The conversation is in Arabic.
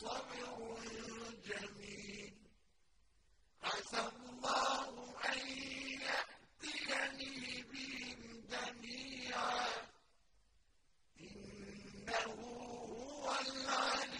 صبر جميل. عسى الله أن يأتيني بهم جميعا. إنه هو العليم